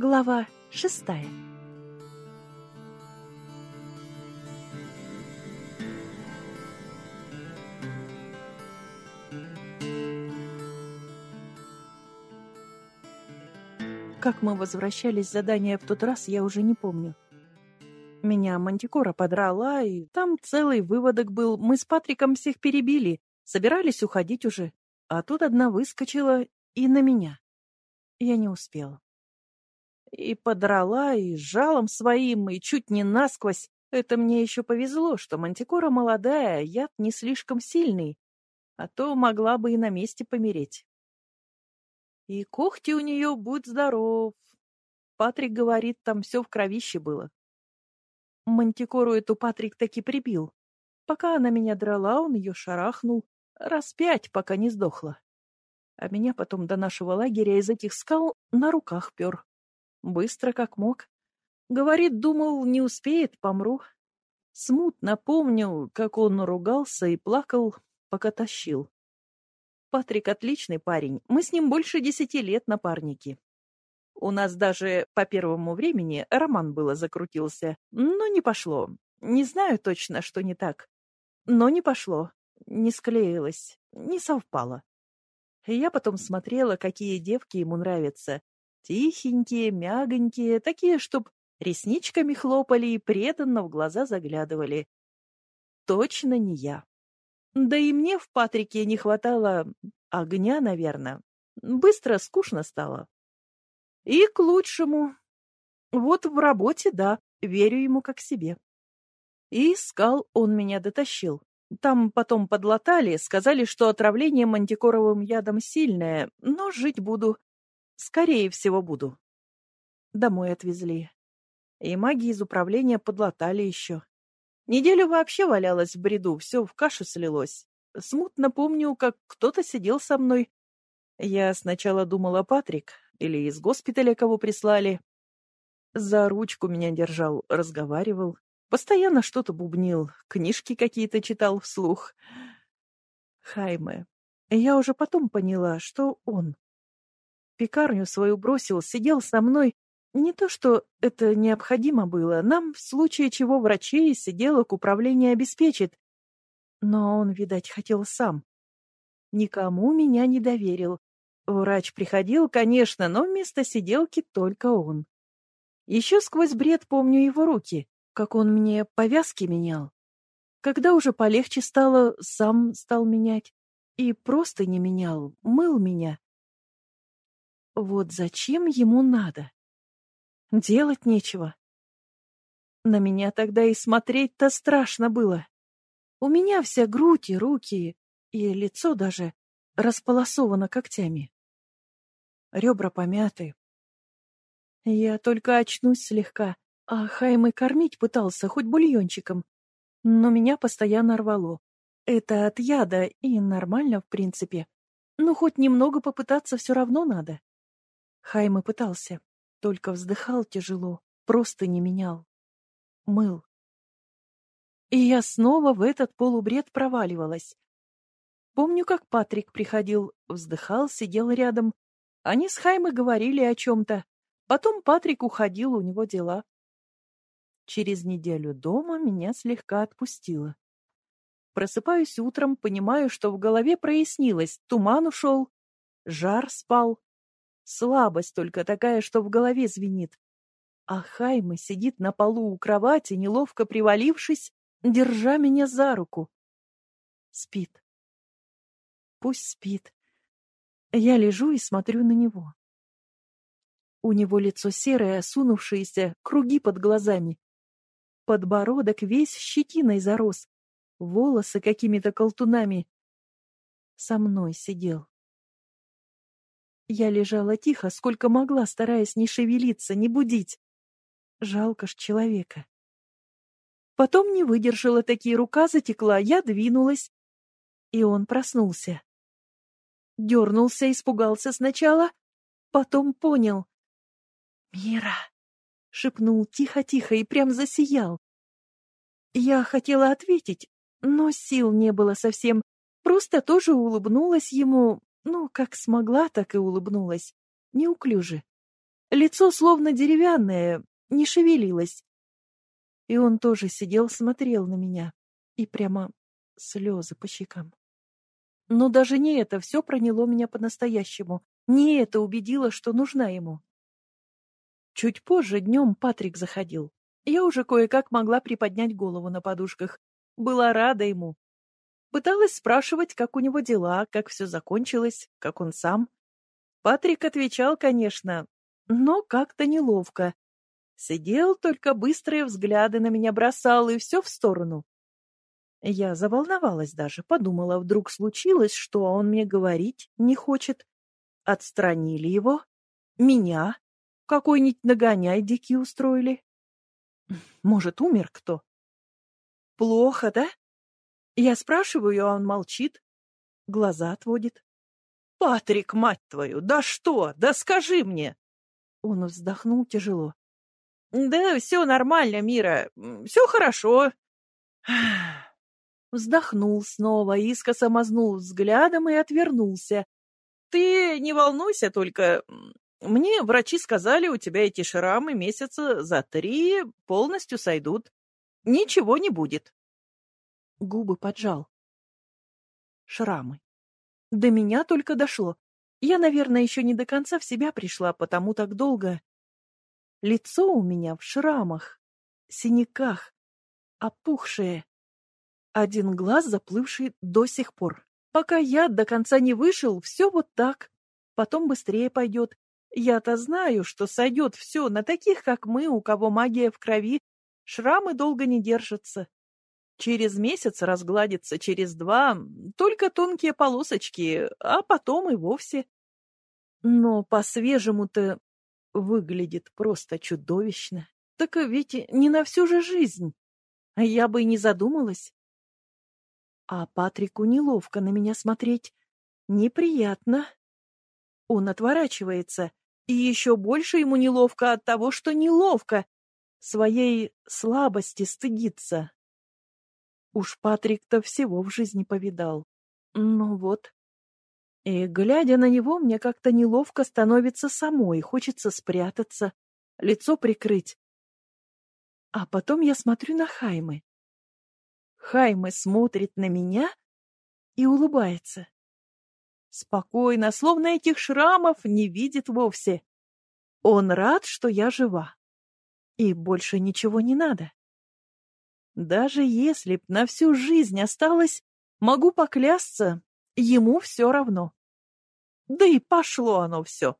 Глава шестая Как мы возвращались с задания в тот раз, я уже не помню. Меня Мантикора подрала, и там целый выводок был. Мы с Патриком всех перебили, собирались уходить уже. А тут одна выскочила и на меня. Я не успела. И подрала, и жалом своим, и чуть не насквозь. Это мне еще повезло, что Мантикора молодая, яд не слишком сильный, а то могла бы и на месте помереть. И когти у нее, будь здоров. Патрик говорит, там все в кровище было. Мантикору эту Патрик таки прибил. Пока она меня драла, он ее шарахнул. Раз пять, пока не сдохла. А меня потом до нашего лагеря из этих скал на руках пер. Быстро как мог. Говорит, думал, не успеет, помру. Смутно помню, как он ругался и плакал, пока тащил. Патрик отличный парень, мы с ним больше десяти лет напарники. У нас даже по первому времени роман было закрутился, но не пошло. Не знаю точно, что не так. Но не пошло, не склеилось, не совпало. Я потом смотрела, какие девки ему нравятся. Тихенькие, мягонькие, такие, чтоб ресничками хлопали и преданно в глаза заглядывали. Точно не я. Да и мне в Патрике не хватало огня, наверное. Быстро скучно стало. И к лучшему. Вот в работе, да, верю ему как себе. И искал он меня дотащил. Там потом подлатали, сказали, что отравление мантикоровым ядом сильное, но жить буду. Скорее всего, буду. Домой отвезли. И маги из управления подлатали еще. Неделю вообще валялась в бреду, все в кашу слилось. Смутно помню, как кто-то сидел со мной. Я сначала думала Патрик, или из госпиталя кого прислали. За ручку меня держал, разговаривал. Постоянно что-то бубнил, книжки какие-то читал вслух. Хайме. Я уже потом поняла, что он. Пекарню свою бросил, сидел со мной. Не то, что это необходимо было. Нам, в случае чего, врачей сиделок управление обеспечит. Но он, видать, хотел сам. Никому меня не доверил. Врач приходил, конечно, но вместо сиделки только он. Еще сквозь бред помню его руки, как он мне повязки менял. Когда уже полегче стало, сам стал менять. И просто не менял, мыл меня. Вот зачем ему надо? Делать нечего. На меня тогда и смотреть-то страшно было. У меня вся грудь и руки, и лицо даже располосовано когтями ребра помяты. Я только очнусь слегка, а Хайм кормить пытался хоть бульончиком. Но меня постоянно рвало. Это от яда, и нормально, в принципе. Но хоть немного попытаться все равно надо. Хайм пытался, только вздыхал тяжело, просто не менял. Мыл. И я снова в этот полубред проваливалась. Помню, как Патрик приходил, вздыхал, сидел рядом, они с Хаймой говорили о чем-то. Потом Патрик уходил, у него дела. Через неделю дома меня слегка отпустило. Просыпаюсь утром, понимаю, что в голове прояснилось, туман ушел, жар спал. Слабость только такая, что в голове звенит. А Хайма сидит на полу у кровати, неловко привалившись, держа меня за руку. Спит. Пусть спит. Я лежу и смотрю на него. У него лицо серое, осунувшееся, круги под глазами. Подбородок весь щетиной зарос, волосы какими-то колтунами. Со мной сидел. Я лежала тихо, сколько могла, стараясь не шевелиться, не будить. Жалко ж человека. Потом не выдержала, такие рука затекла, я двинулась, и он проснулся. Дернулся, испугался сначала, потом понял. «Мира!» — шепнул тихо-тихо и прям засиял. Я хотела ответить, но сил не было совсем. Просто тоже улыбнулась ему, ну, как смогла, так и улыбнулась. Неуклюже. Лицо словно деревянное, не шевелилось. И он тоже сидел, смотрел на меня. И прямо слезы по щекам. Но даже не это все проняло меня по-настоящему. Не это убедило, что нужна ему. Чуть позже днем Патрик заходил. Я уже кое-как могла приподнять голову на подушках. Была рада ему. Пыталась спрашивать, как у него дела, как все закончилось, как он сам. Патрик отвечал, конечно, но как-то неловко. Сидел, только быстрые взгляды на меня бросал, и все в сторону. Я заволновалась даже, подумала, вдруг случилось, что он мне говорить не хочет. Отстранили его, меня, какой-нибудь нагоняй дикий устроили. Может, умер кто? Плохо, да? Я спрашиваю, а он молчит, глаза отводит. «Патрик, мать твою, да что? Да скажи мне!» Он вздохнул тяжело. «Да все нормально, Мира, все хорошо». Вздохнул снова, искоса мазнул взглядом и отвернулся. «Ты не волнуйся только. Мне врачи сказали, у тебя эти шрамы месяца за три полностью сойдут. Ничего не будет». Губы поджал. Шрамы. До меня только дошло. Я, наверное, еще не до конца в себя пришла, потому так долго. Лицо у меня в шрамах, синяках, опухшее. Один глаз заплывший до сих пор. Пока я до конца не вышел, все вот так. Потом быстрее пойдет. Я-то знаю, что сойдет все на таких, как мы, у кого магия в крови. Шрамы долго не держатся. Через месяц разгладится, через два только тонкие полосочки, а потом и вовсе. Но по-свежему-то выглядит просто чудовищно. Так ведь не на всю же жизнь. Я бы и не задумалась. А Патрику неловко на меня смотреть. Неприятно. Он отворачивается, и еще больше ему неловко от того, что неловко. Своей слабости стыдится. Уж Патрик-то всего в жизни повидал. Ну вот. И, глядя на него, мне как-то неловко становится самой, хочется спрятаться, лицо прикрыть. А потом я смотрю на Хаймы. Хайме смотрит на меня и улыбается. Спокойно, словно этих шрамов не видит вовсе. Он рад, что я жива. И больше ничего не надо. Даже если б на всю жизнь осталось, могу поклясться, ему все равно. Да и пошло оно все.